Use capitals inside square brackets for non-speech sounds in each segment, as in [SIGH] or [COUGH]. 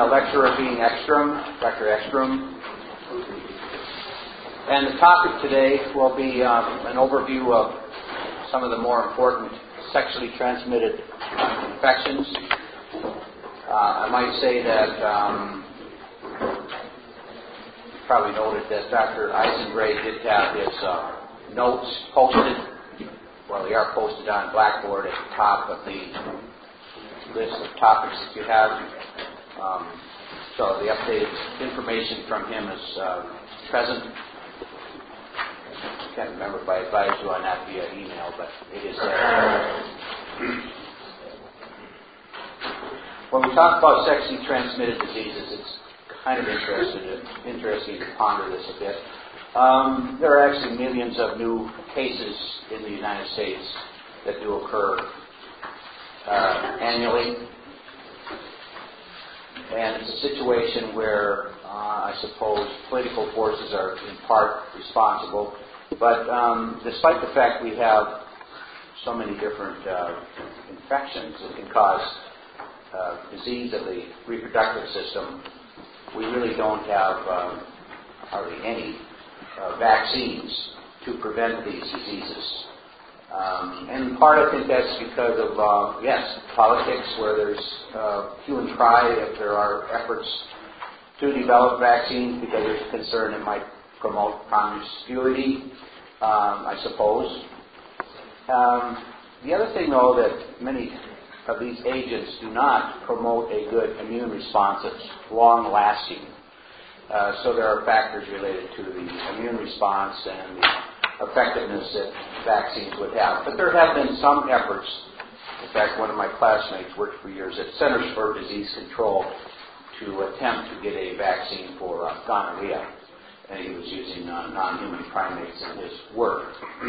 Uh, lecturer being Ekstrom, Dr. Ekstrom. And the topic today will be um, an overview of some of the more important sexually transmitted infections. Uh, I might say that um, probably noted that Dr. Eisengray did have his uh, notes posted. Well, they are posted on Blackboard at the top of the list of topics that you have. Um, so the updated information from him is uh, present. I can't remember if I advised you on that via email, but it is there. When we talk about sexually transmitted diseases, it's kind of interested, interesting to ponder this a bit. Um, there are actually millions of new cases in the United States that do occur uh, annually. And it's a situation where uh, I suppose political forces are in part responsible. But um, despite the fact we have so many different uh, infections that can cause uh, disease of the reproductive system, we really don't have uh, hardly any uh, vaccines to prevent these diseases. Um, and part, I think that's because of, uh, yes, politics, where there's uh, hue and cry if there are efforts to develop vaccines because there's a concern it might promote promiscuity, um, I suppose. Um, the other thing, though, that many of these agents do not promote a good immune response that's long lasting. Uh, so there are factors related to the immune response and the effectiveness that vaccines would have. But there have been some efforts. In fact, one of my classmates worked for years at Centers for Disease Control to attempt to get a vaccine for uh, gonorrhea, and he was using uh, non-human primates in his work. [CLEARS THROAT]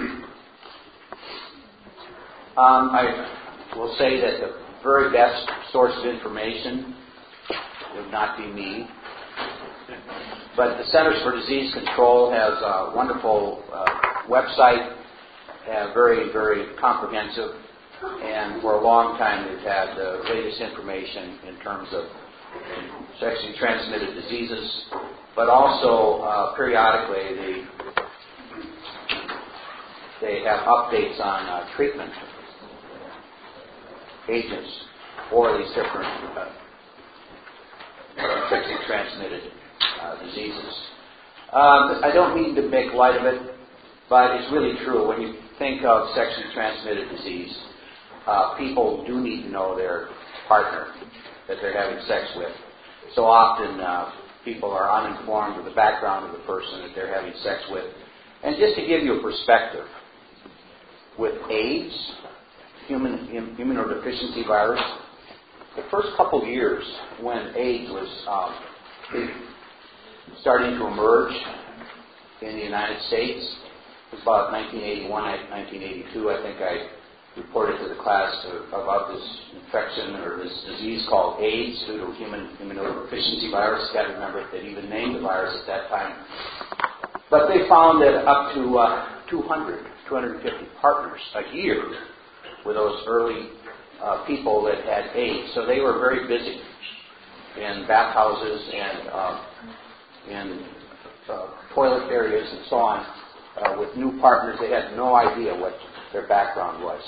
um, I will say that the very best source of information would not be me. But the Centers for Disease Control has a wonderful uh, website, uh, very, very comprehensive, and for a long time they've had the latest information in terms of sexually transmitted diseases, but also uh, periodically they they have updates on uh, treatment agents for these different uh, sexually transmitted uh, diseases. Um, I don't mean to make light of it, but it's really true. When you think of sexually transmitted disease, uh, people do need to know their partner that they're having sex with. So often, uh, people are uninformed of the background of the person that they're having sex with. And just to give you a perspective, with AIDS, human immunodeficiency virus, the first couple of years when AIDS was um, starting to emerge in the United States, about 1981, 1982, I think I reported to the class about this infection or this disease called AIDS due to human immunodeficiency virus. Got to remember they even named the virus at that time. But they found that up to uh, 200, 250 partners a year were those early uh, people that had AIDS. So they were very busy in bathhouses and uh, in uh, toilet areas and so on uh, with new partners. They had no idea what their background was.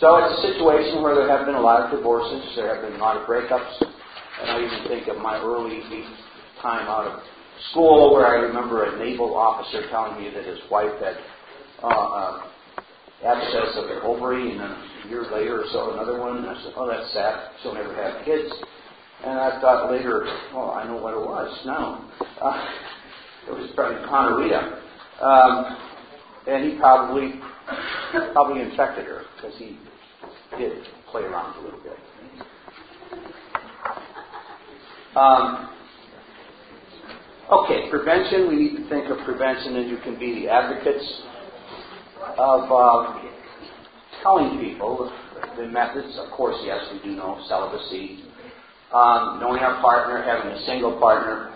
So it's a situation where there have been a lot of divorces, there have been a lot of breakups, and I even think of my early time out of school where I remember a naval officer telling me that his wife had uh, uh, abscess of an ovary, and then a year later or so another one. And I said, "Oh, that's sad. She'll never have kids." And I thought later, "Oh, I know what it was now. Uh, it was probably gonorrhea." Um, and he probably probably infected her because he did play around a little bit. Um, okay, prevention. We need to think of prevention, and you can be the advocates of uh, telling people the methods. Of course, yes, we do know celibacy, um, knowing our partner, having a single partner,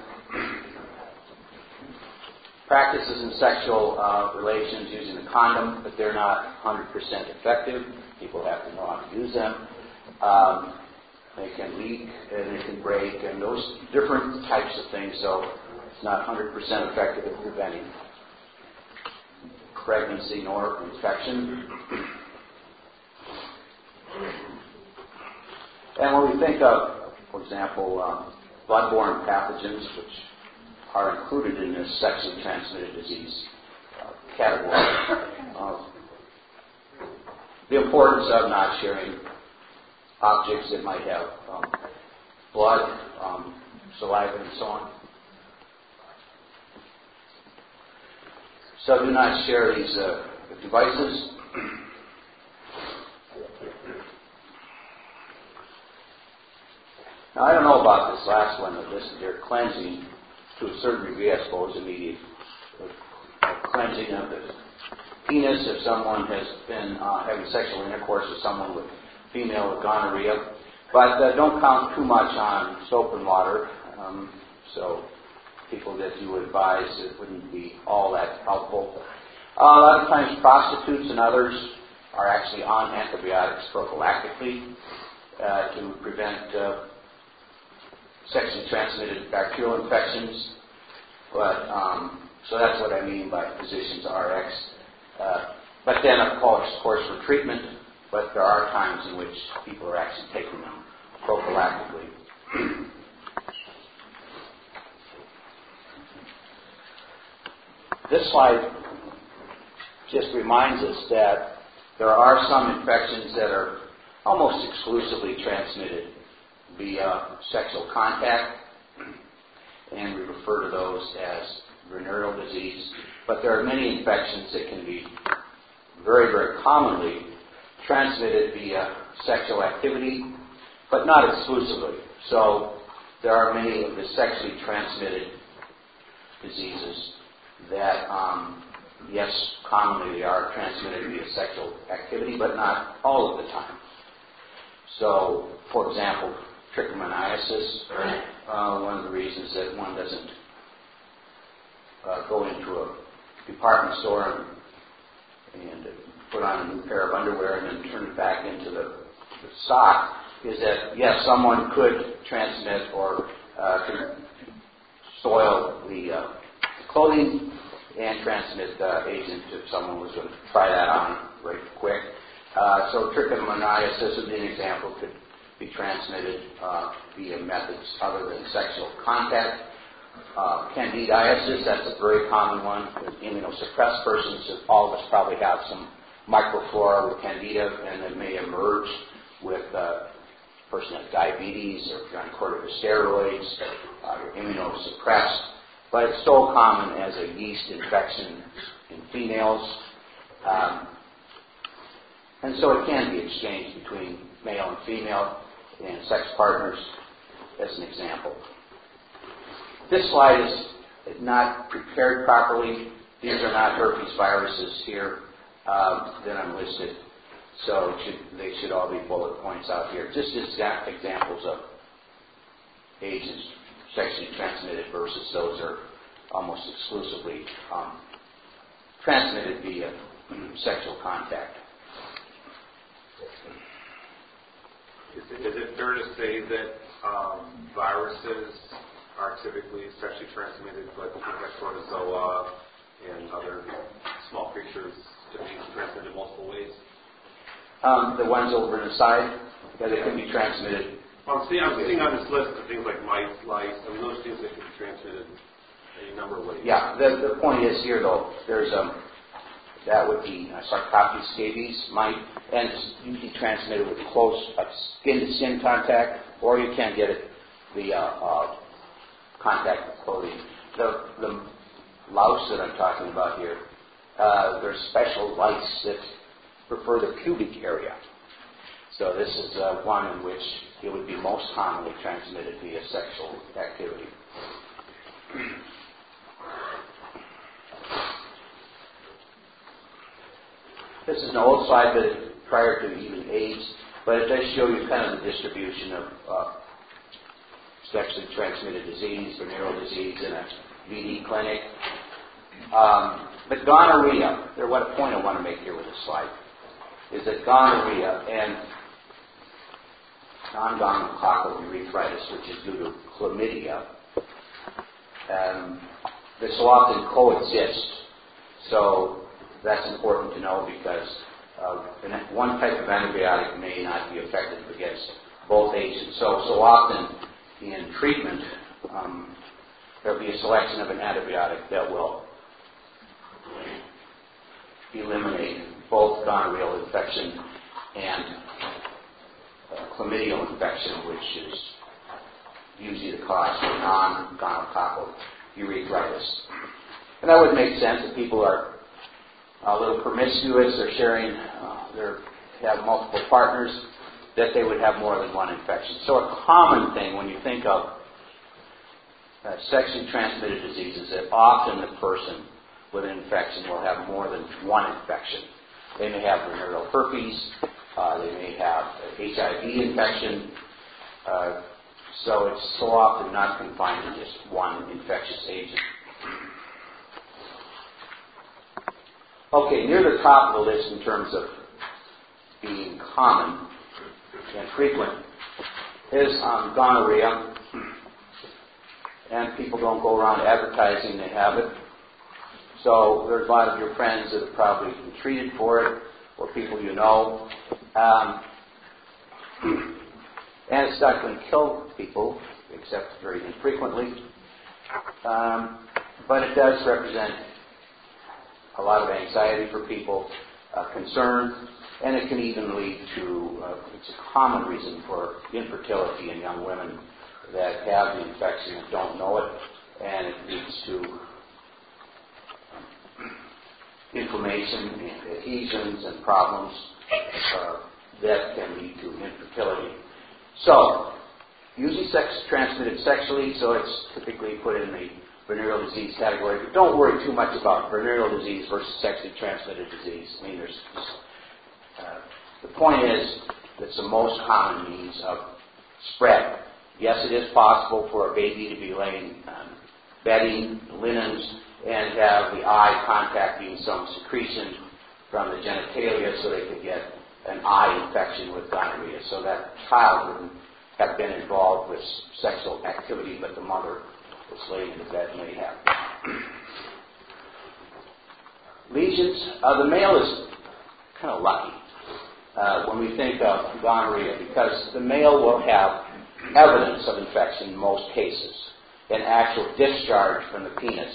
practices in sexual uh, relations using a condom, but they're not 100% effective. People have to know how to use them. Um, they can leak and they can break, and those different types of things. So it's not 100% effective in preventing pregnancy nor infection. And when we think of, for example, um, bloodborne pathogens, which are included in this sexually transmitted disease uh, category. Uh, the importance of not sharing objects that might have um, blood, um, saliva, and so on. So do not share these uh, devices. Now, I don't know about this last one, but this is their cleansing to a certain degree, I suppose, immediate cleansing of the penis if someone has been uh, having sexual intercourse with someone with female with gonorrhea. But uh, don't count too much on soap and water. Um, so people that you would advise it wouldn't be all that helpful. Uh, a lot of times prostitutes and others are actually on antibiotics prophylactically uh, to prevent uh, sexually transmitted bacterial infections. But um, so that's what I mean by physicians RX. Uh, but then, of course, of course, for treatment. But there are times in which people are actually taking them prophylactically. this slide just reminds us that there are some infections that are almost exclusively transmitted via sexual contact, and we refer to those as venereal disease. But there are many infections that can be very, very commonly transmitted via sexual activity, but not exclusively. So there are many of the sexually transmitted diseases that um, yes, commonly they are transmitted via sexual activity, but not all of the time. So, for example, trichomoniasis, uh, one of the reasons that one doesn't uh, go into a department store and, and put on a new pair of underwear and then turn it back into the, the sock is that, yes, someone could transmit or uh, soil the uh, clothing and transmit uh, agent if someone was going to try that on very quick. Uh, so trichomoniasis would be an example, could be transmitted uh, via methods other than sexual contact. Uh, candidiasis, that's a very common one. With immunosuppressed persons, all of us probably have some microflora with candida, and it may emerge with uh, a person has diabetes or if you're on corticosteroids, uh, you're immunosuppressed. But it's so common as a yeast infection in females. Um, and so it can be exchanged between male and female and sex partners, as an example. This slide is not prepared properly. These are not herpes viruses here um, that I'm listed. So should, they should all be bullet points out here. Just exact examples of agents sexually transmitted versus those are almost exclusively um, transmitted via sexual contact. Is it, is it fair to say that um, viruses are typically sexually transmitted, but protozoa and other small creatures to be transmitted in multiple ways? Um, the ones over in the side, yeah, they can be transmitted. Well, I'm seeing, I'm seeing on this list of things like mice, lice. I mean, those things that can be transmitted in a number of ways. Yeah, the, the point is here though, there's um, that would be uh, Sarcoptes scabies, mite, and it's usually transmitted with close uh, skin-to-skin contact, or you can get it via uh, contact with clothing. The, the louse that I'm talking about here, uh, there's special lice that prefer the pubic area. So this is uh, one in which it would be most commonly transmitted via sexual activity. This is an old slide, but prior to even AIDS, but it does show you kind of the distribution of uh, sexually transmitted disease, venereal disease in a VD clinic. Um, but gonorrhea, there, what point I want to make here with this slide is that gonorrhea and non-gonococcal urethritis, which is due to chlamydia, um, they so often coexist. So that's important to know because uh, one type of antibiotic may not be effective against both agents. So, so often in treatment, um, there'll be a selection of an antibiotic that will eliminate both gonorrheal infection and uh, chlamydial infection, which is usually the cause of non-gonococcal urethritis. And that would make sense if people are a little promiscuous, they're sharing, uh, they have multiple partners, that they would have more than one infection. So a common thing when you think of uh, sexually transmitted diseases that often the person with an infection will have more than one infection. They may have venereal herpes, uh, they may have HIV infection, uh, so it's so often not confined to just one infectious agent. Okay, near the top of the list in terms of being common and frequent is um, gonorrhea. And people don't go around advertising they have it. So there's a lot of your friends that have probably been treated for it, or people you know. Um, [CLEARS THROAT] and it's not going to kill people, except very infrequently. Um, but it does represent a lot of anxiety for people, uh, concern, and it can even lead to, uh, it's a common reason for infertility in young women that have the infection and don't know it, and it leads to inflammation and adhesions and problems uh, that can lead to infertility. So, usually sex transmitted sexually, so it's typically put in the venereal disease category. But don't worry too much about venereal disease versus sexually transmitted disease. I mean, there's uh, the point is it's the most common means of spread. Yes, it is possible for a baby to be laying um, bedding, linens, and have the eye contacting some secretion from the genitalia so they could get an eye infection with gonorrhea. So that child wouldn't have been involved with sexual activity, but the mother laying in the bed may have. Lesions. Uh, the male is kind of lucky uh, when we think of gonorrhea because the male will have evidence of infection in most cases, an actual discharge from the penis,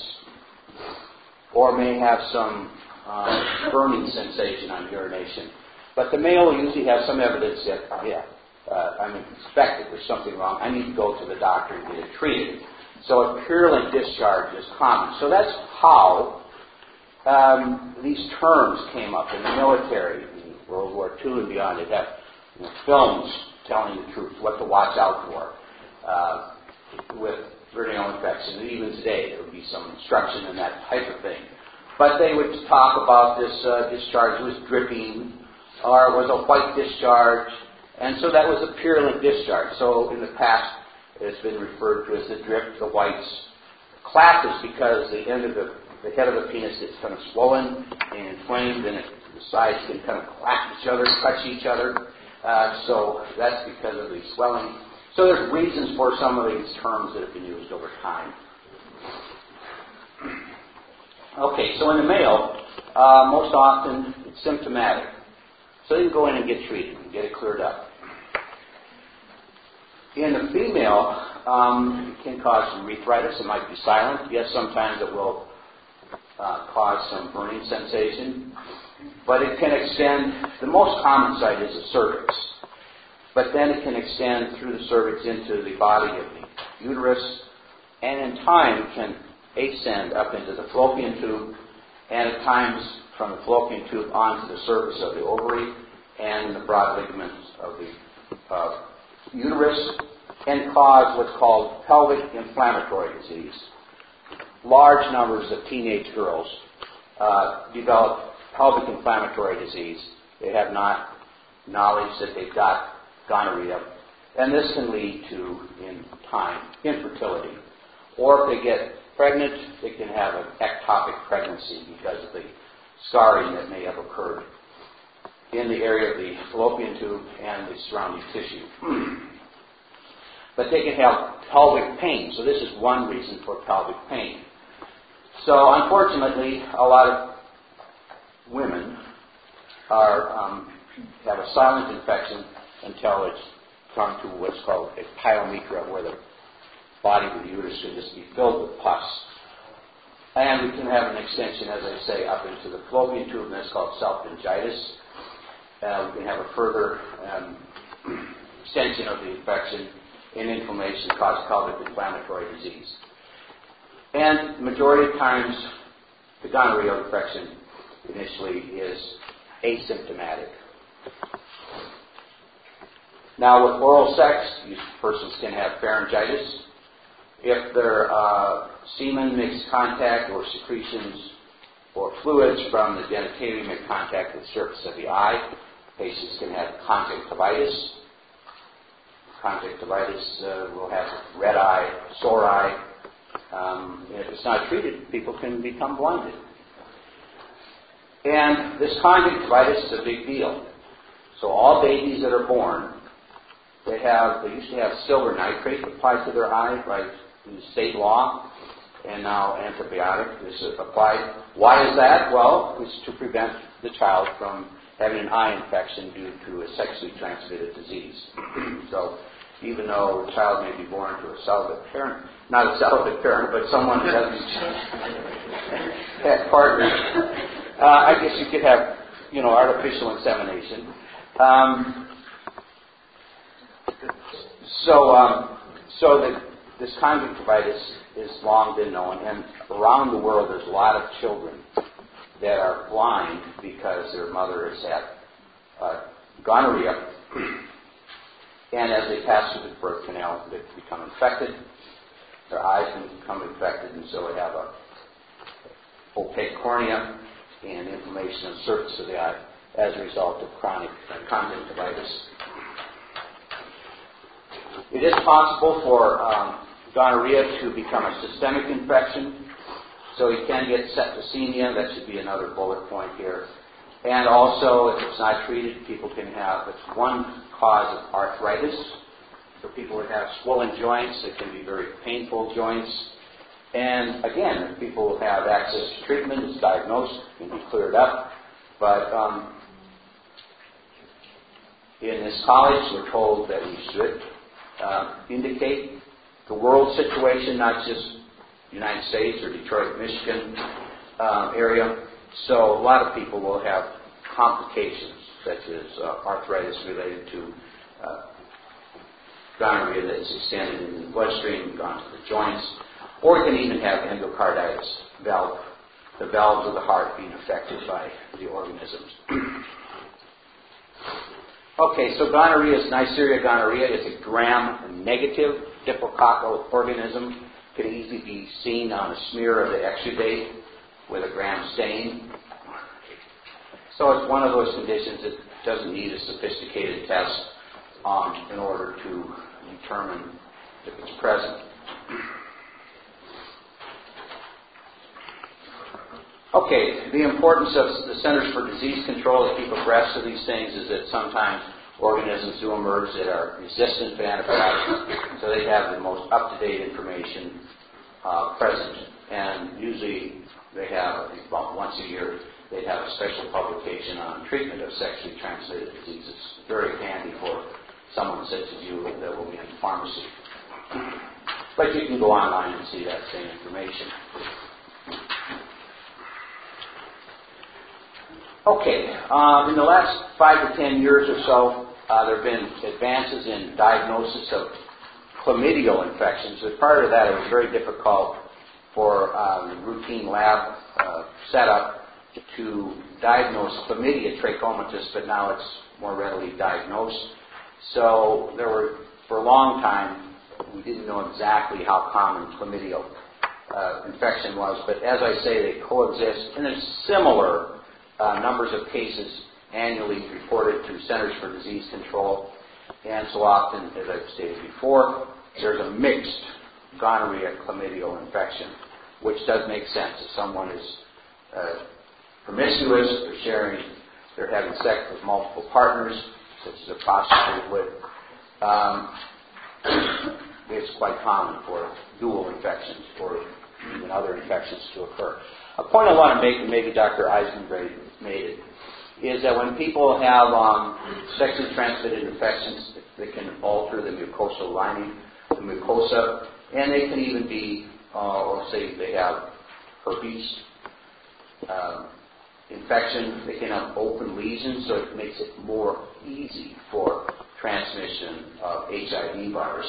or may have some uh, burning sensation on urination. But the male will usually have some evidence that, yeah, uh, I'm infected, there's something wrong, I need to go to the doctor and get it treated. So a purulent discharge is common. So that's how um, these terms came up in the military, in World War II and beyond. They have you know, films telling the truth, what to watch out for uh, with venereal infection. And even today, there would be some instruction in that type of thing. But they would talk about this uh, discharge was dripping, or was a white discharge, and so that was a purulent discharge. So in the past, it's been referred to as the drip, the whites. Clap is because the end of the, the head of the penis gets kind of swollen and inflamed, and it, the sides can kind of clap each other, touch each other. Uh, so that's because of the swelling. So there's reasons for some of these terms that have been used over time. [CLEARS THROAT] Okay, so in the male, uh, most often it's symptomatic. So you can go in and get treated and get it cleared up. In the female, um, it can cause some urethritis. It might be silent. Yes, sometimes it will uh, cause some burning sensation. But it can extend, the most common site is the cervix. But then it can extend through the cervix into the body of the uterus, and in time can ascend up into the fallopian tube, and at times from the fallopian tube onto the surface of the ovary and the broad ligaments of the uh, uterus and cause what's called pelvic inflammatory disease. Large numbers of teenage girls uh, develop pelvic inflammatory disease. They have not knowledge that they've got gonorrhea, and this can lead to, in time, infertility. Or if they get pregnant, they can have an ectopic pregnancy because of the scarring that may have occurred in the area of the fallopian tube and the surrounding tissue. [CLEARS THROAT] but they can have pelvic pain. So this is one reason for pelvic pain. So unfortunately, a lot of women are um, have a silent infection until it's come to what's called a pyometra, where the body of the uterus can just be filled with pus. And we can have an extension, as I say, up into the fallopian tube, and that's called salpingitis. Uh, we can have a further um, extension of the infection and inflammation cause pelvic inflammatory disease. And the majority of times, the gonorrhea infection initially is asymptomatic. Now, with oral sex, these persons can have pharyngitis. If their uh, semen makes contact or secretions or fluids from the genitalia make contact with the surface of the eye, patients can have conjunctivitis. Conjunctivitis uh, will have red eye, sore eye. Um, if it's not treated, people can become blinded. And this conjunctivitis is a big deal. So all babies that are born, they have they used to have silver nitrate applied to their eye by state law, and now antibiotic is applied. Why is that? Well, it's to prevent the child from having an eye infection due to a sexually transmitted disease. [CLEARS THROAT] so even though a child may be born to a celibate parent, not a celibate parent, but someone who doesn't [LAUGHS] have partners, uh, I guess you could have, you know, artificial insemination. Um, so, um, so that this conjunctivitis is long been known, and around the world there's a lot of children that are blind because their mother has had uh, gonorrhea, and as they pass through the birth canal, they become infected. their eyes can become infected, and so they have a opaque cornea and inflammation of the surface of the eye as a result of chronic conjunctivitis. It is possible for um, gonorrhea to become a systemic infection, so you can get septicemia. That should be another bullet point here. And also, if it's not treated, people can have, it's one cause of arthritis. For people that have swollen joints, it can be very painful joints. And again, if people have access to treatment, it's diagnosed, can be cleared up. But um, in this college, we're told that we should uh, indicate the world situation, not just United States or Detroit, Michigan uh, area. So a lot of people will have complications such as uh, arthritis related to uh, gonorrhea that's extended in the bloodstream, and gone to the joints, or can even have endocarditis, valve, the valves of the heart being affected by the organisms. [CLEARS THROAT] okay, so gonorrhea is Neisseria gonorrhea. It's a gram-negative diplococcal organism. Can easily be seen on a smear of the exudate with a gram stain. So it's one of those conditions that doesn't need a sophisticated test um, in order to determine if it's present. Okay, the importance of the Centers for Disease Control to keep abreast of these things is that sometimes organisms do emerge that are resistant to antibiotics, so they have the most up-to-date information uh, present. And usually they have, about once a year, they have a special publication on treatment of sexually transmitted diseases. Very handy for someone such as you that will be in the pharmacy. But you can go online and see that same information. Okay, um, in the last five to ten years or so, uh, there have been advances in diagnosis of chlamydial infections. As part of that, it was very difficult for um, routine lab uh, setup to diagnose chlamydia trachomatis, but now it's more readily diagnosed. So there were, for a long time, we didn't know exactly how common chlamydial uh, infection was, but as I say, they coexist, and there's similar uh, numbers of cases annually reported to Centers for Disease Control. And so often, as I've stated before, there's a mixed gonorrhea chlamydial infection, which does make sense. If someone is uh, promiscuous, they're sharing, they're having sex with multiple partners, such as a prostitute would, um, [COUGHS] it's quite common for dual infections or even other infections to occur. A point I want to make, and maybe Dr. Eisengrave made it, is that when people have um, sexually transmitted infections, they can alter the mucosal lining, the mucosa, and they can even be, uh, or say they have herpes uh, infection, they can have open lesions, so it makes it more easy for transmission of HIV virus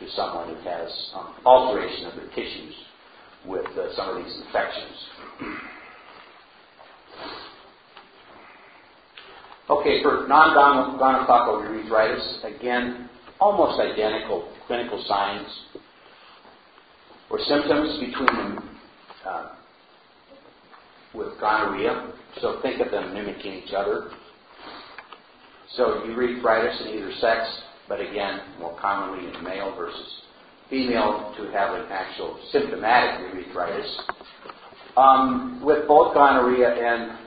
to someone who has um, alteration of their tissues with uh, some of these infections. Okay, for non-gonococcal urethritis, again, almost identical clinical signs or symptoms between them uh, with gonorrhea. So think of them mimicking each other. So urethritis in either sex, but again, more commonly in male versus female to have an actual symptomatic urethritis. Um, with both gonorrhea and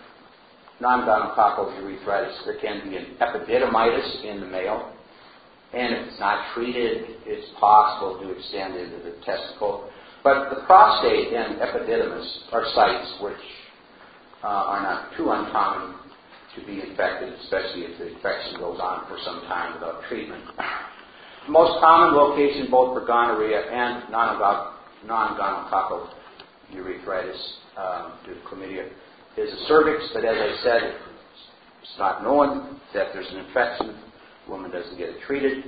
non-gonococcal urethritis, there can be an epididymitis in the male, and if it's not treated, it's possible to extend into the testicle. But the prostate and epididymis are sites which uh, are not too uncommon to be infected, especially if the infection goes on for some time without treatment. The most common location both for gonorrhea and non-gonococcal urethritis um, due to chlamydia is the cervix, but as I said, it's not known that there's an infection. The woman doesn't get it treated.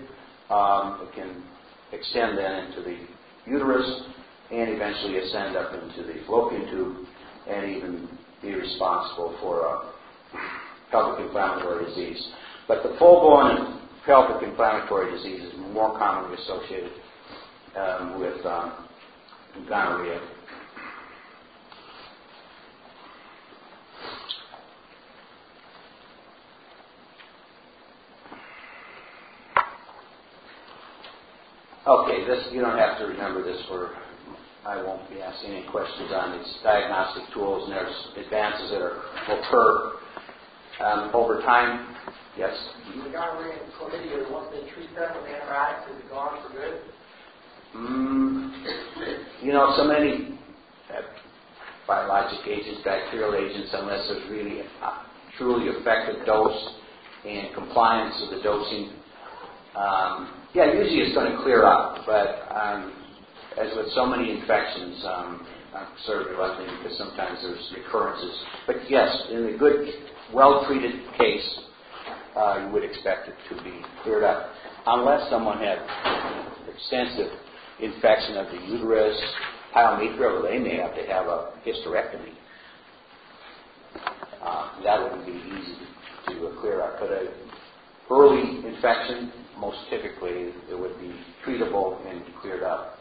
Um, it can extend then into the uterus and eventually ascend up into the fallopian tube and even be responsible for a pelvic inflammatory disease. But the full-blown pelvic inflammatory disease is more commonly associated um, with um, gonorrhea. Okay, this you don't have to remember this for. I won't be asking any questions on these diagnostic tools, and there's advances that are, occur um, over time. Yes. The gonorrhea and chlamydia, once they treat them with antibiotics, is it gone for good? Mm, you know, so many uh, biologic agents, bacterial agents, unless there's really a truly effective dose and compliance with the dosing. Um, yeah, usually it's going to clear up, but um, as with so many infections, um, I'm sort of reluctant because sometimes there's recurrences. But yes, in a good, well-treated case, uh, you would expect it to be cleared up, unless someone had extensive infection of the uterus, pyometra, they may have to have a hysterectomy. Uh, that wouldn't be easy to clear up. But a early infection, most typically it would be treatable and cleared up.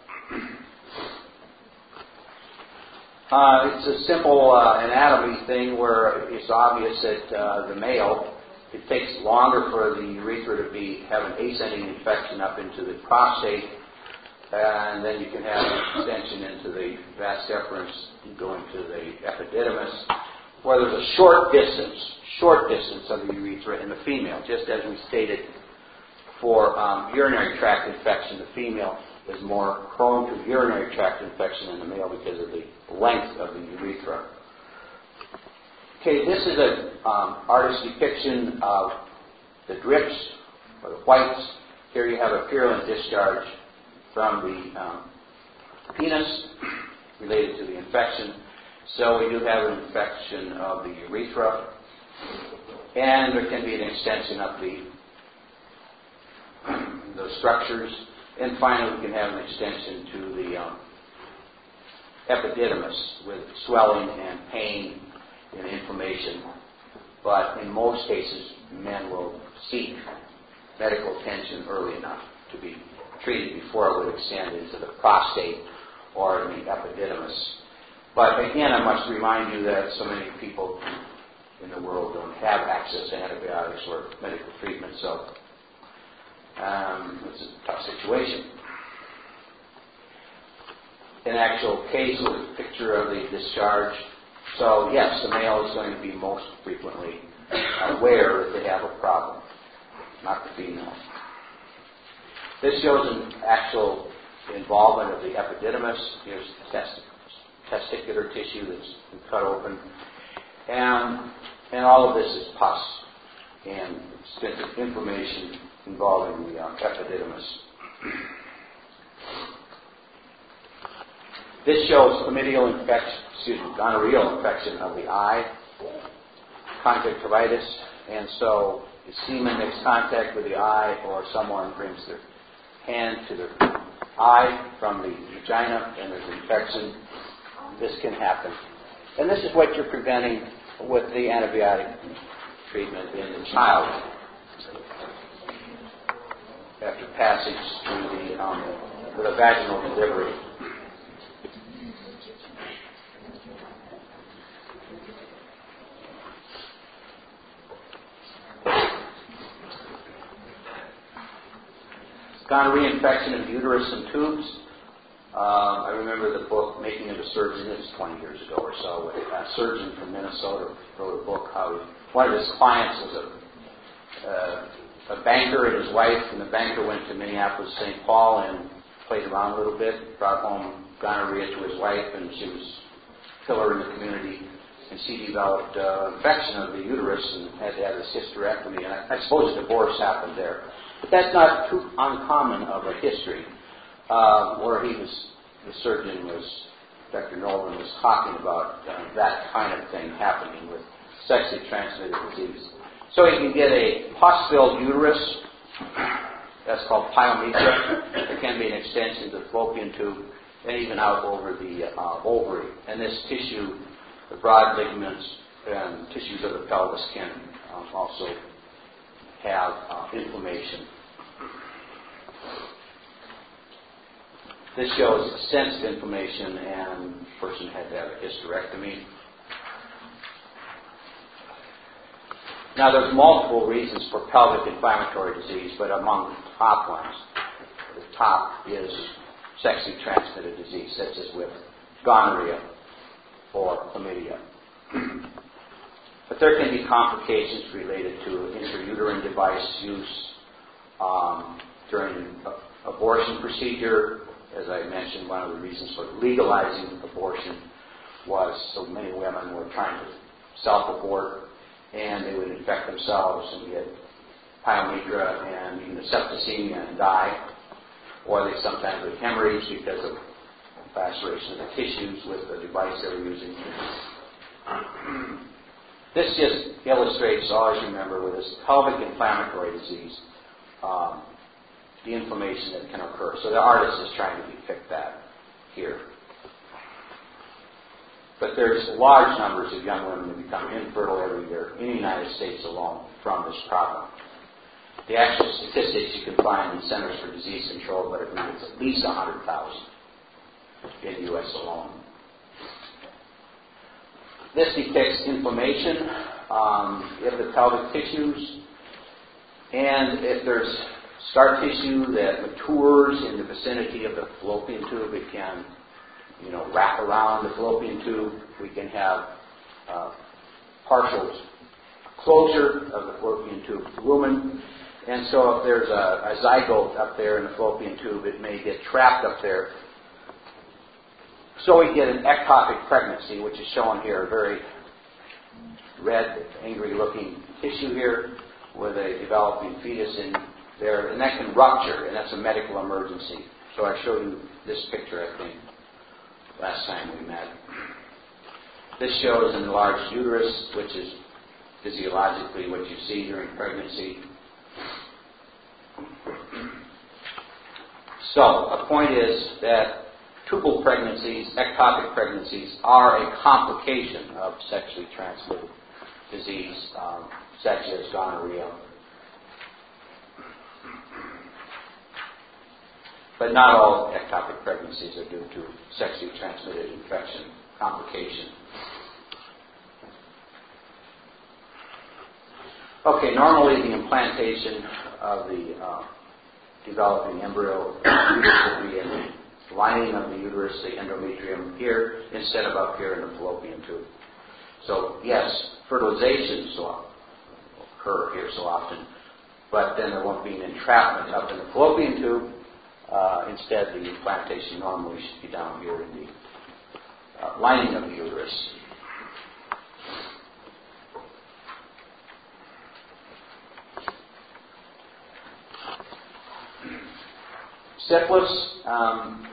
Uh, it's a simple uh, anatomy thing where it's obvious that uh, the male, it takes longer for the urethra to be have an ascending infection up into the prostate, and then you can have an extension into the vas deferens going to the epididymis, where there's a short distance, short distance of the urethra in the female, just as we stated for um, urinary tract infection, the female is more prone to urinary tract infection than the male because of the length of the urethra. Okay, this is an um, artist's depiction of the drips or the whites. Here you have a purulent discharge from the um, penis related to the infection. So we do have an infection of the urethra, and there can be an extension of the those structures. And finally, we can have an extension to the um, epididymis with swelling and pain and inflammation. But in most cases, men will seek medical attention early enough to be treated before it would extend into the prostate or the epididymis. But again, I must remind you that so many people in the world don't have access to antibiotics or medical treatment, so um, it's a tough situation. An actual case with a picture of the discharge. So, yes, the male is going to be most frequently aware that they have a problem, not the female. This shows an actual involvement of the epididymis. Here's test, testicular tissue that's been cut open. And, and all of this is pus and inflammation involving the uh, epididymis. This shows chlamydial infection, excuse me, gonorrheal infection of the eye, conjunctivitis, and so the semen makes contact with the eye, or someone brings their hand to their eye from the vagina, and there's infection. This can happen, and this is what you're preventing with the antibiotic treatment in the child after passage through the um, a vaginal delivery. Gonorrhea infection of uterus and tubes. Um, I remember the book Making of a Surgeon. It was 20 years ago or so. A surgeon from Minnesota wrote a book how one of his clients was a uh, a banker and his wife, and the banker went to Minneapolis, St. Paul, and played around a little bit, brought home gonorrhea to his wife, and she was a killer in the community. And she developed uh, infection of the uterus and had to have this hysterectomy. And I, I suppose a divorce happened there. But that's not too uncommon of a history, uh, where he was, the surgeon was, Dr. Nolen was talking about uh, that kind of thing happening with sexually transmitted disease. So you can get a pus-filled uterus. That's called pyometra. It can be an extension to the fallopian tube and even out over the uh, ovary. And this tissue, the broad ligaments and tissues of the pelvis can um, also have uh, inflammation. This shows sensitive inflammation, and the person had to have a hysterectomy. Now, there's multiple reasons for pelvic inflammatory disease, but among the top ones, the top is sexually transmitted disease, such as with gonorrhea or chlamydia. but there can be complications related to intrauterine device use um, during abortion procedure. As I mentioned, one of the reasons for legalizing abortion was so many women were trying to self-abort and they would infect themselves and get pyometra and even septicemia and die. Or they sometimes would hemorrhage because of laceration of the tissues with the device they were using. [CLEARS THROAT] this just illustrates, as always remember, with this pelvic inflammatory disease, um, the inflammation that can occur. So the artist is trying to depict that here. But there's large numbers of young women who become infertile every year in the United States alone from this problem. The actual statistics you can find in Centers for Disease Control, but I believe it's at least 100,000 in the U.S. alone. This depicts inflammation um, of the pelvic tissues, and if there's scar tissue that matures in the vicinity of the fallopian tube, it can you know, wrap around the fallopian tube. We can have uh, partial closure of the fallopian tube lumen. And so if there's a, a zygote up there in the fallopian tube, it may get trapped up there. So we get an ectopic pregnancy, which is shown here, a very red, angry looking tissue here with a developing fetus in there, and that can rupture, and that's a medical emergency. So I showed you this picture, I think last time we met. This shows an enlarged uterus, which is physiologically what you see during pregnancy. So, a point is that tubal pregnancies, ectopic pregnancies, are a complication of sexually transmitted disease, um, such as gonorrhea But not all ectopic pregnancies are due to sexually transmitted infection complication. Okay, normally the implantation of the uh, developing embryo would be in the lining of the uterus, the endometrium here, instead of up here in the fallopian tube. So yes, fertilization will occur here so often, but then there won't be an entrapment up in the fallopian tube, uh, instead, the implantation normally should be down here in the uh, lining of the uterus. Syphilis, um,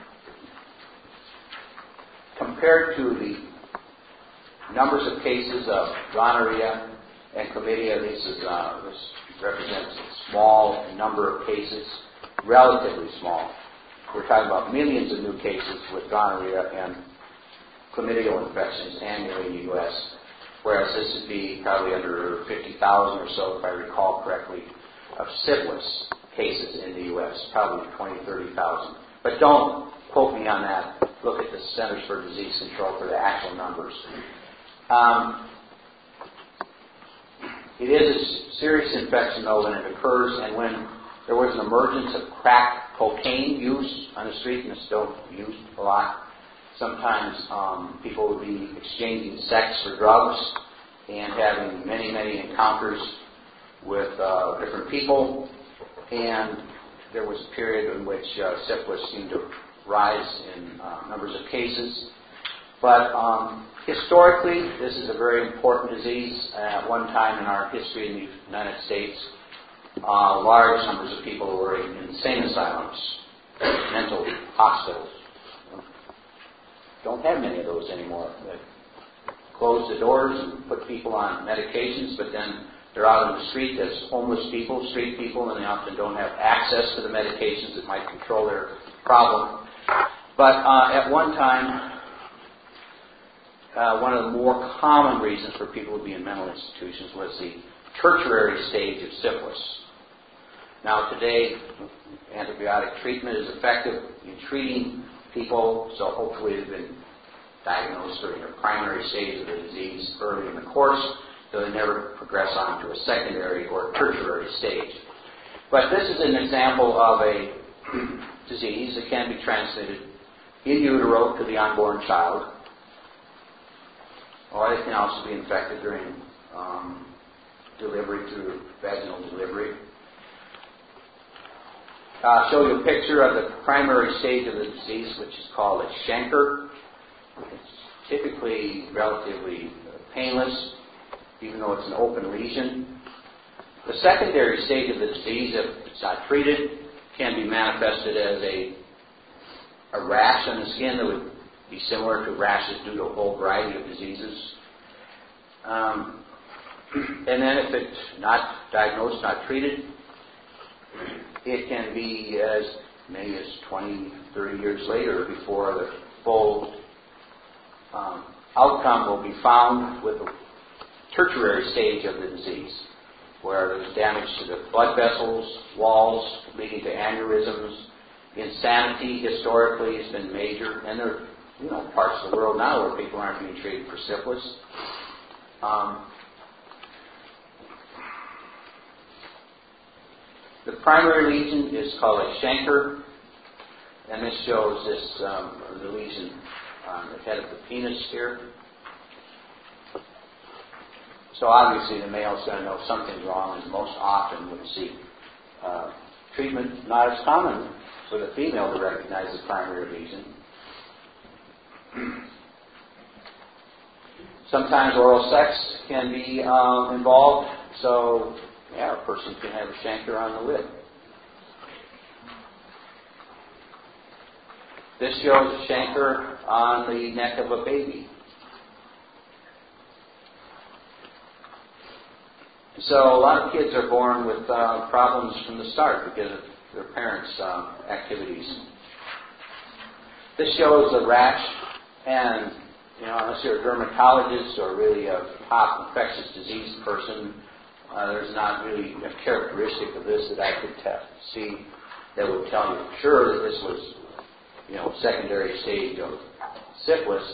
compared to the numbers of cases of gonorrhea and chlamydia, this, is, uh, this represents a small number of cases relatively small. We're talking about millions of new cases with gonorrhea and chlamydial infections annually in the U.S., whereas this would be probably under 50,000 or so, if I recall correctly, of syphilis cases in the U.S., probably 20, 30,000. But don't quote me on that. Look at the Centers for Disease Control for the actual numbers. Um, it is a serious infection, though, when it occurs and when there was an emergence of crack cocaine use on the street, and it's still used a lot. Sometimes um, people would be exchanging sex for drugs and having many, many encounters with uh, different people. And there was a period in which uh, syphilis seemed to rise in uh, numbers of cases. But um, historically, this is a very important disease. At one time in our history in the United States, uh, large numbers of people who were in insane asylums, mental hospitals. Don't have many of those anymore. They close the doors and put people on medications, but then they're out on the street as homeless people, street people, and they often don't have access to the medications that might control their problem. But uh, at one time, uh, one of the more common reasons for people to be in mental institutions was the tertiary stage of syphilis. Now, today, antibiotic treatment is effective in treating people, so hopefully they've been diagnosed during a primary stage of the disease early in the course, so they never progress on to a secondary or tertiary stage. But this is an example of a [CLEARS THROAT] disease that can be transmitted in utero to the unborn child, or it can also be infected during um, delivery through vaginal delivery. I'll show you a picture of the primary stage of the disease, which is called a chancre. It's typically relatively painless, even though it's an open lesion. The secondary stage of the disease, if it's not treated, can be manifested as a, a rash on the skin that would be similar to rashes due to a whole variety of diseases. Um, and then if it's not diagnosed, not treated, it can be as many as 20, 30 years later before the full um, outcome will be found with the tertiary stage of the disease, where there's damage to the blood vessels, walls, leading to aneurysms. Insanity historically has been major, and there are you know parts of the world now where people aren't being treated for syphilis. Um, the primary lesion is called a chancre, and this shows this um, the lesion on the head of the penis here. So obviously the male's going to know something's wrong and most often would seek uh, treatment. Not as common for the female to recognize the primary lesion. Sometimes oral sex can be um, involved, so yeah, a person can have a chancre on the lip. This shows a chancre on the neck of a baby. So a lot of kids are born with uh, problems from the start because of their parents' um, activities. This shows a rash, and you know, unless you're a dermatologist or really a top infectious disease person, uh, there's not really a characteristic of this that I could te- see that would tell you for sure that this was, you know, secondary stage of syphilis.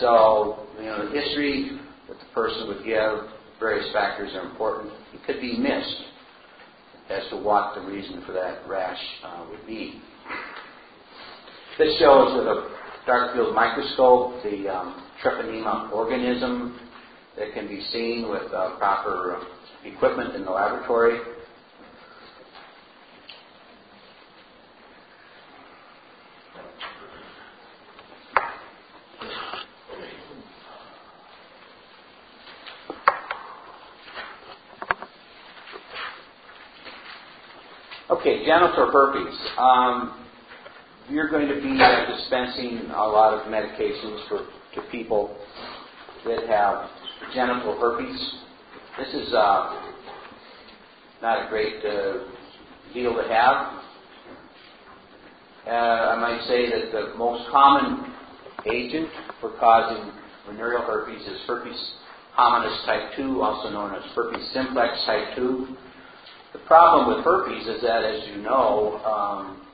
So, you know, the history that the person would give, various factors are important. It could be missed as to what the reason for that rash uh, would be. This shows with a dark field microscope the um, treponema organism that can be seen with uh, proper equipment in the laboratory. Okay, genital herpes. Um, you're going to be dispensing a lot of medications for to people that have genital herpes. This is uh, not a great uh, deal to have. Uh, I might say that the most common agent for causing venereal herpes is herpes hominis type 2, also known as herpes simplex type 2. The problem with herpes is that, as you know, um,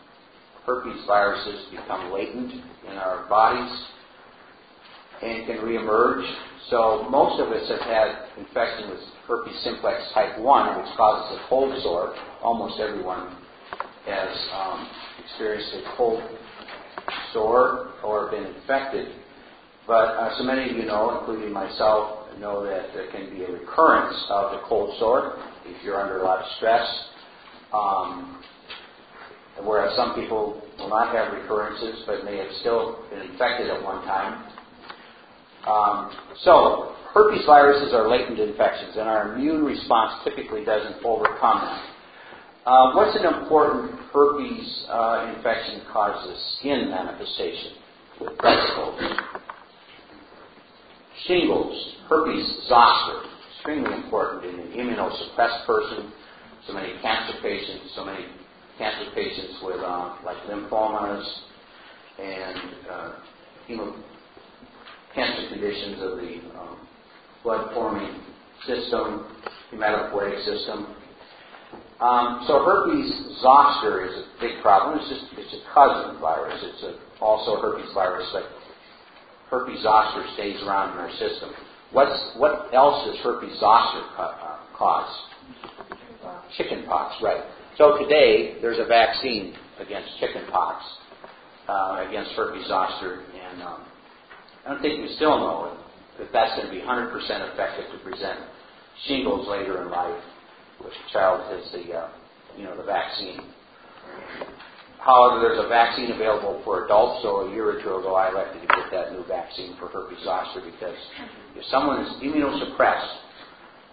herpes viruses become latent in our bodies and can reemerge. So most of us have had infection with herpes simplex type 1, which causes a cold sore. Almost everyone has um, experienced a cold sore or been infected. But uh, so many of you know, including myself, know that there can be a recurrence of the cold sore if you're under a lot of stress. Um, whereas some people will not have recurrences but may have still been infected at one time. Um, so, herpes viruses are latent infections, and our immune response typically doesn't overcome them. Uh, what's an important herpes uh, infection causes skin manifestation with vesicles? Shingles, herpes zoster, extremely important in an immunosuppressed person. So many cancer patients, so many cancer patients with uh, like lymphomas and uh, hemo- cancer conditions of the um, blood forming system, hematopoietic system. Um, so herpes zoster is a big problem. It's just it's a cousin virus. It's a also herpes virus, but herpes zoster stays around in our system. What's, what else does herpes zoster uh, cause? Chickenpox, right. So today, there's a vaccine against chickenpox, uh, against herpes zoster, and um, I don't think we still know if that's going to be 100% effective to present shingles later in life, which child has the, uh, you know, the vaccine. However, there's a vaccine available for adults, so a year or two ago I elected to get that new vaccine for herpes zoster because if someone is immunosuppressed,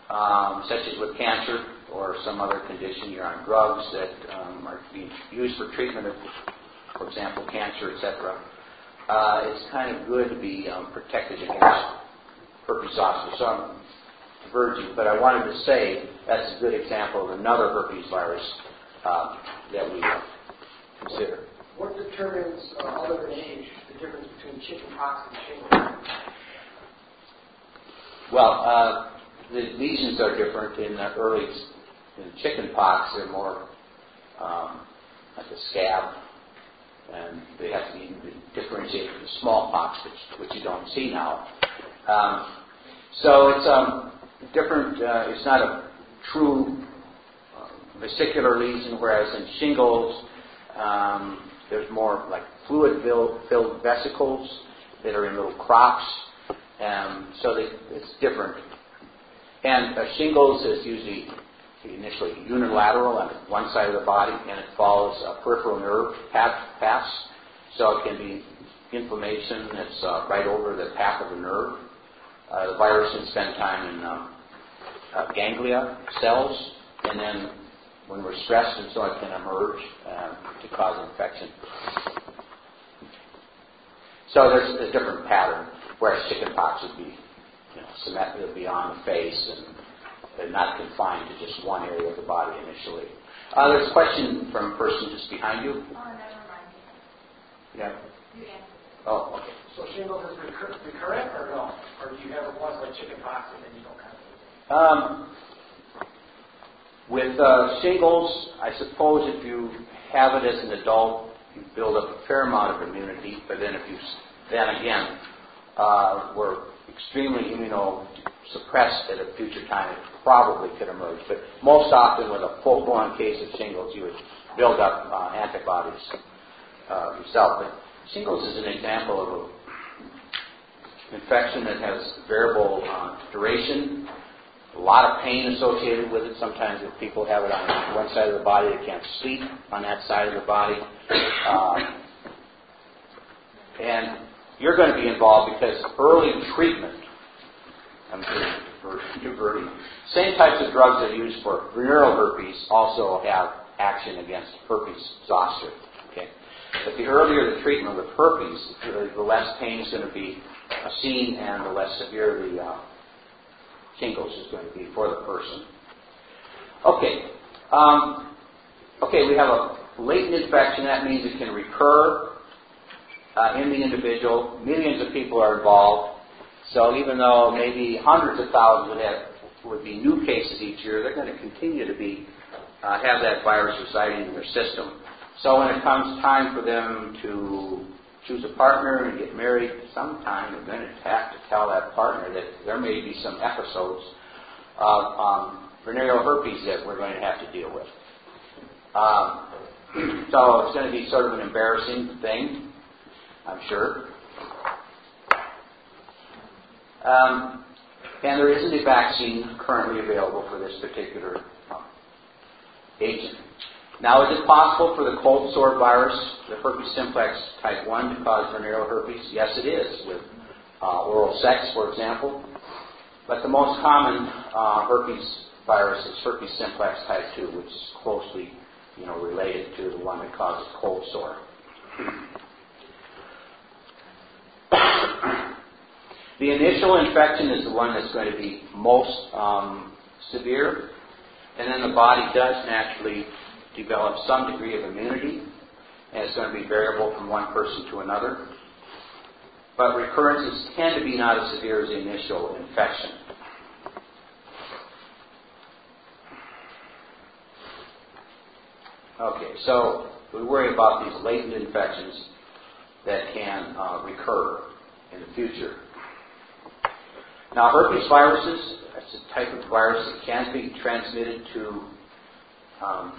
um, such as with cancer or some other condition, you're on drugs that um, are being used for treatment of, for example, cancer, etc., uh, it's kind of good to be um, protected against herpes zoster. So I'm diverging, but I wanted to say that's a good example of another herpes virus uh, that we consider. What determines, uh, other than age, the difference between chickenpox and shingles? Well, uh, the lesions are different in the early in chickenpox. They're more um, like a scab, and they have to be differentiated from smallpox, which, which you don't see now. Um, so it's um, different. Uh, it's not a true uh, vesicular lesion, whereas in shingles um, there's more like fluid-filled vesicles that are in little crops, um, so they, it's different. And uh, shingles is usually initially unilateral on one side of the body, and it follows a peripheral nerve path, so it can be inflammation that's uh, right over the path of the nerve. Uh, the virus can spend time in um, uh, ganglia cells, and then when we're stressed and so it can emerge uh, to cause infection. So there's a different pattern, whereas chickenpox would be, you know, symmetrical, be on the face and, and not confined to just one area of the body initially. Uh, there's a question from a person just behind you. Oh, never mind. Yeah. You answered. Oh, okay. So shingles is recur- recurrent or no? Or do you have it once like chickenpox and then you don't have it? Um, with uh, shingles, I suppose if you have it as an adult, you build up a fair amount of immunity. But then if you, then again, uh, were extremely immunosuppressed at a future time, it probably could emerge. But most often, with a full-blown case of shingles, you would build up uh, antibodies uh, yourself. But shingles is an example of infection that has variable uh, duration a lot of pain associated with it. Sometimes if people have it on one side of the body, they can't sleep on that side of the body. Uh, and you're going to be involved because early treatment, I'm diverting, same types of drugs that are used for venereal herpes also have action against herpes zoster. Okay? But the earlier the treatment with herpes, the less pain is going to be seen and the less severe the uh, shingles is going to be for the person. Okay. Um, okay, we have a latent infection. That means it can recur uh, in the individual. Millions of people are involved. So even though maybe hundreds of thousands would have would be new cases each year, they're going to continue to be uh, have that virus residing in their system. So when it comes time for them to choose a partner and get married, sometime going to have to tell that partner that there may be some episodes of um, venereal herpes that we're going to have to deal with. Um, [CLEARS THROAT] so it's going to be sort of an embarrassing thing, I'm sure. Um, and there isn't a vaccine currently available for this particular agent. Now, is it possible for the cold sore virus, the herpes simplex type 1, to cause venereal herpes? Yes, it is, with uh, oral sex, for example. But the most common uh, herpes virus is herpes simplex type 2, which is closely you know, related to the one that causes cold sore. [COUGHS] the initial infection is the one that's going to be most um, severe, and then the body does naturally develop some degree of immunity, and it's going to be variable from one person to another. But recurrences tend to be not as severe as the initial infection. Okay, so we worry about these latent infections. that can uh, recur in the future. Now, herpes viruses, that's a type of virus that can be transmitted to um,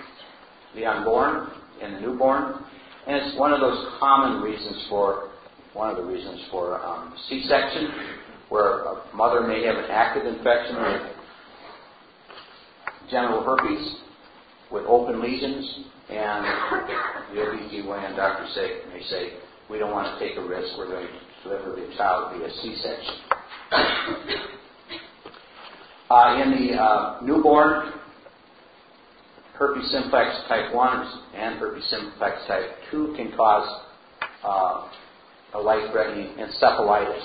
the unborn and the newborn, and it's one of those common reasons for one of the reasons for um, C-section, where a mother may have an active infection with genital herpes with open lesions, and the OBGYN doctor say, may say, we don't want to take a risk, we're going to deliver the child via C-section. [COUGHS] Uh, in the uh, newborn, herpes simplex type 1 and herpes simplex type 2 can cause uh, a life-threatening encephalitis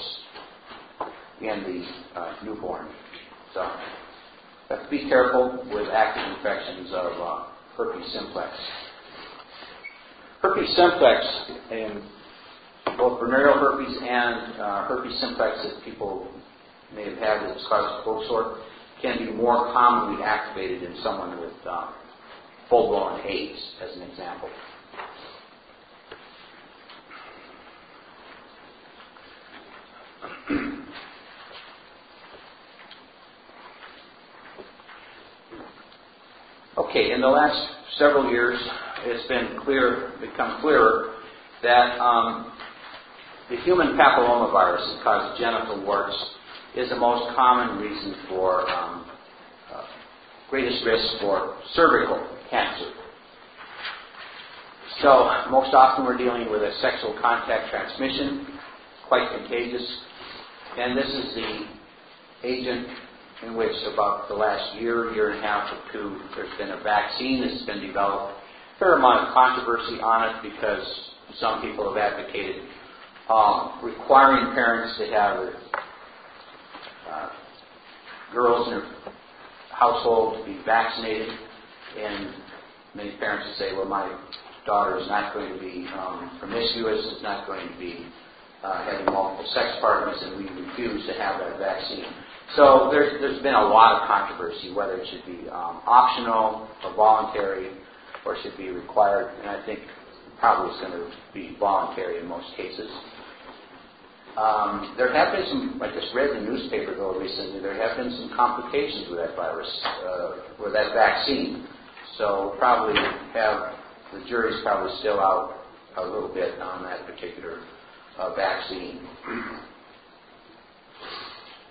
in the uh, newborn. So, to be careful with active infections of uh, herpes simplex. Herpes simplex in both venereal herpes and uh, herpes simplex that people may have had that's caused cold sore can be more commonly activated in someone with um, full-blown AIDS, as an example. okay, in the last several years, it's been clear, become clearer that um, the human papillomavirus that causes genital warts is the most common reason for um, uh, greatest risk for cervical cancer. So most often we're dealing with a sexual contact transmission, quite contagious, and this is the agent in which about the last year, year and a half or two, there's been a vaccine that's been developed. Fair amount of controversy on it because some people have advocated um, requiring parents to have uh, girls in their household to be vaccinated, and many parents would say, well, my daughter is not going to be um, promiscuous, is not going to be uh, having multiple sex partners, and we refuse to have that vaccine. So there's, there's been a lot of controversy whether it should be um, optional or voluntary or should be required, and I think probably it's going to be voluntary in most cases. Um, there have been some, I just read in the newspaper though recently, there have been some complications with that virus, uh, with that vaccine. So probably have, the jury's probably still out a little bit on that particular uh, vaccine.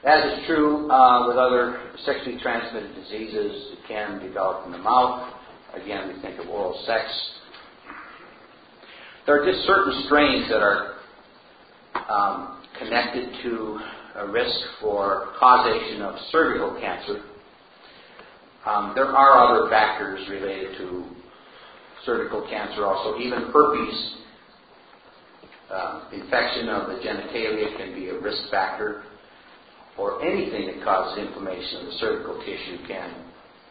As is true uh, with other sexually transmitted diseases, it can develop in the mouth. Again, we think of oral sex. There are just certain strains that are um, connected to a risk for causation of cervical cancer. Um, there are other factors related to cervical cancer also. Even herpes uh, infection of the genitalia can be a risk factor, or anything that causes inflammation of the cervical tissue can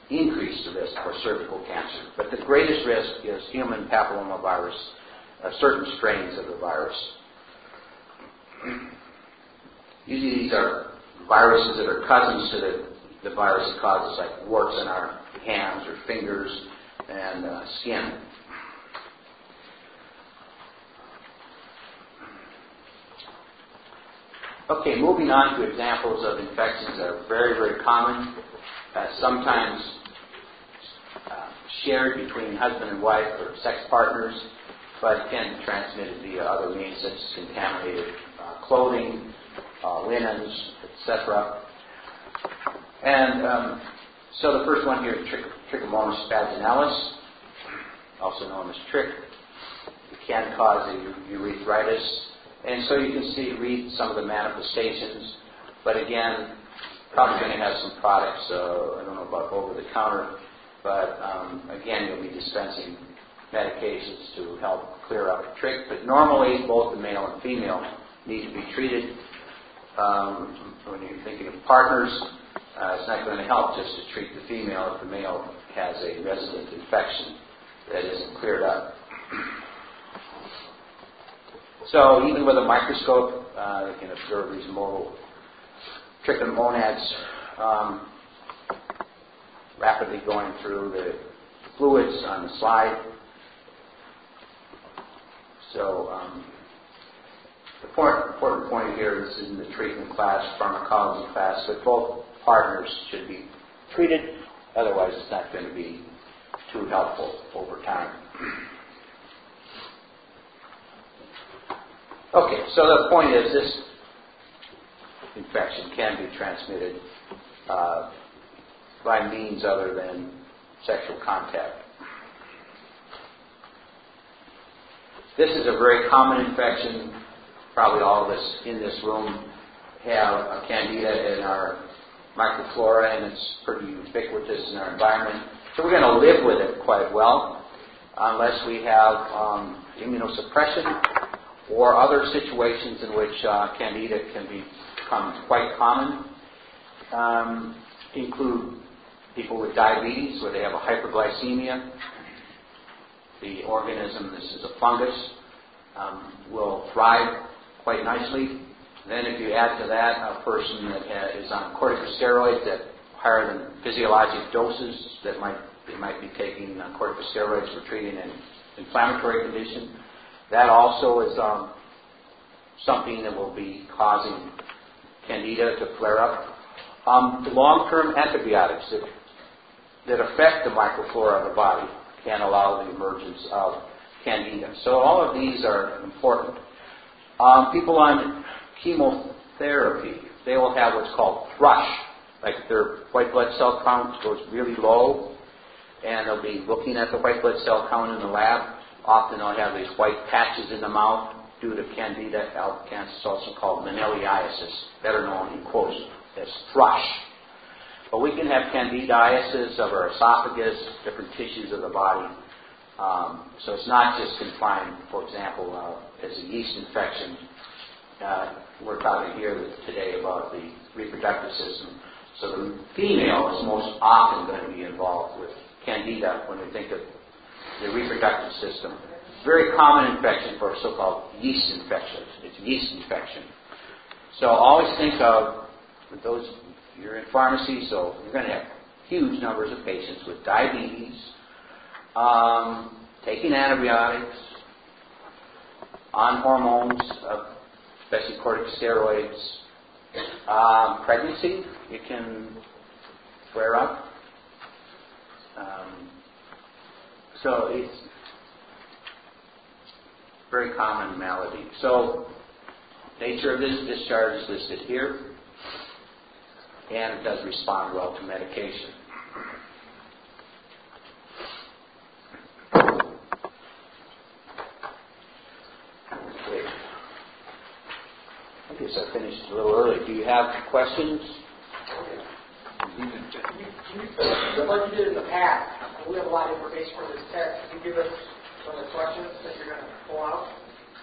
increase the risk for cervical cancer. But the greatest risk is human papillomavirus, uh, certain strains of the virus. Usually these are viruses that are cousins to the, the virus causes like warts in our hands or fingers and uh, skin. Okay, moving on to examples of infections that are very, very common, uh, sometimes uh, shared between husband and wife or sex partners, but can be transmitted via other means such as contaminated uh, clothing, uh, linens, etc. And um, so the first one here is Trichomonas vaginalis, also known as trich, It can cause urethritis. And so you can see, read some of the manifestations. But again, probably going to have some products, uh, I don't know about over the counter, but um, again, you'll be dispensing medications to help clear up the trich. But normally, both the male and female need to be treated. Um, when you're thinking of partners, uh, it's not going to help just to treat the female if the male has a resident infection that isn't cleared up. So even with a microscope, uh, they can observe these mobile trichomonads um, rapidly going through the fluids on the slide. So um, The important, important point here is in the treatment class, pharmacology class, that both partners should be treated. Otherwise, it's not going to be too helpful over time. Okay, so the point is this infection can be transmitted uh, by means other than sexual contact. This is a very common infection. Probably all of us in this room have a candida in our microflora, and it's pretty ubiquitous in our environment. So we're going to live with it quite well, unless we have um, immunosuppression or other situations in which uh, candida can become quite common. Um, include people with diabetes, where they have a hyperglycemia. The organism, this is a fungus, um, will thrive quite nicely. Then, if you add to that a person that is on corticosteroids at higher than physiologic doses, that might they might be taking corticosteroids for treating an inflammatory condition. That also is um, something that will be causing candida to flare up. Um, long-term antibiotics that, that affect the microflora of the body can allow the emergence of candida. So all of these are important. Um, people on chemotherapy, they will have what's called thrush, like their white blood cell count goes really low, and they'll be looking at the white blood cell count in the lab. Often they'll have these white patches in the mouth due to candida albicans, it's also called moniliasis, better known in quotes as thrush. But we can have candidiasis of our esophagus, different tissues of the body. Um, so it's not just confined, for example, uh, as a yeast infection. Uh, we're talking here today about the reproductive system. So the female is most often going to be involved with candida when we think of the reproductive system. Very common infection for so-called yeast infections. It's yeast infection. So always think of those you're in pharmacy, so you're going to have huge numbers of patients with diabetes, um, taking antibiotics, on hormones, uh, especially corticosteroids. Um, pregnancy, it can flare up. Um, so it's very common malady. So nature of this discharge is listed here, and it does respond well to medication. I guess I finished a little early. Do you have questions? Like you did in the past, we have a lot of information for this test. Can you give us some of the questions that you're going to pull out?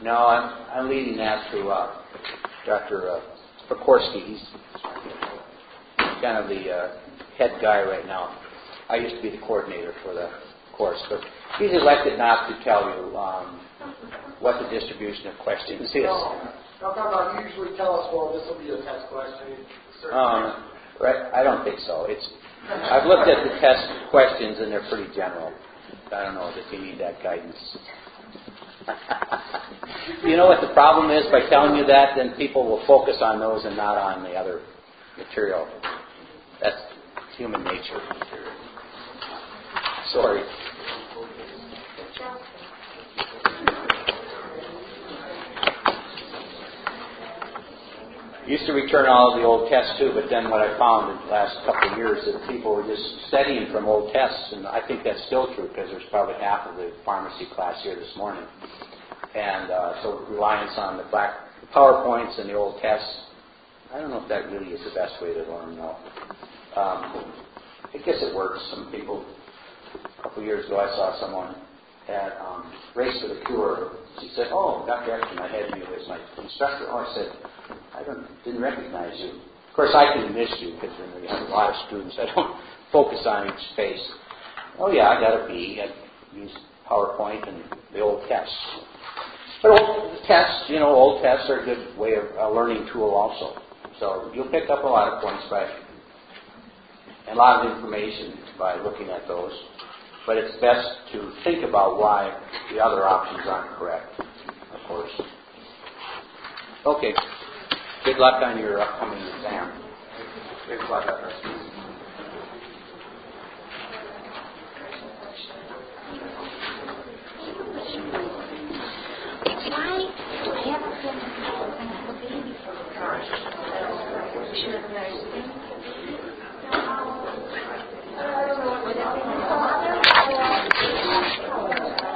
No, I'm, I'm leading that to uh, Dr. Uh. He's kind of the uh, head guy right now. I used to be the coordinator for the course, but he's elected not to tell you um, what the distribution of questions is. No. You usually tell us, well, this will be a test question. Um, right, I don't think so. It's I've looked at the test questions and they're pretty general. I don't know if you need that guidance. you know what the problem is? By telling you that, then people will focus on those and not on the other material. That's human nature. Sorry. Used to return all of the old tests too, but then what I found in the last couple of years that people were just studying from old tests, and I think that's still true because there's probably half of the pharmacy class here this morning. And uh, so reliance on the black PowerPoints and the old tests, I don't know if that really is the best way to learn, though. Um, I guess it works. Some people, a couple of years ago, I saw someone at um, Race for the Cure. She said, "Oh, Dr. Exton, I had you as my instructor." Oh, I said, "I don't, didn't recognize you." Of course, I can miss you because we have a lot of students, [LAUGHS] I don't focus on each face. Oh yeah, I got a B. I use PowerPoint and the old tests. But old tests, you know, old tests are a good way of a learning tool also. So you'll pick up a lot of points by and a lot of information by looking at those. But it's best to think about why the other options aren't correct, of course. Okay. Good luck on your upcoming exam. Thanks a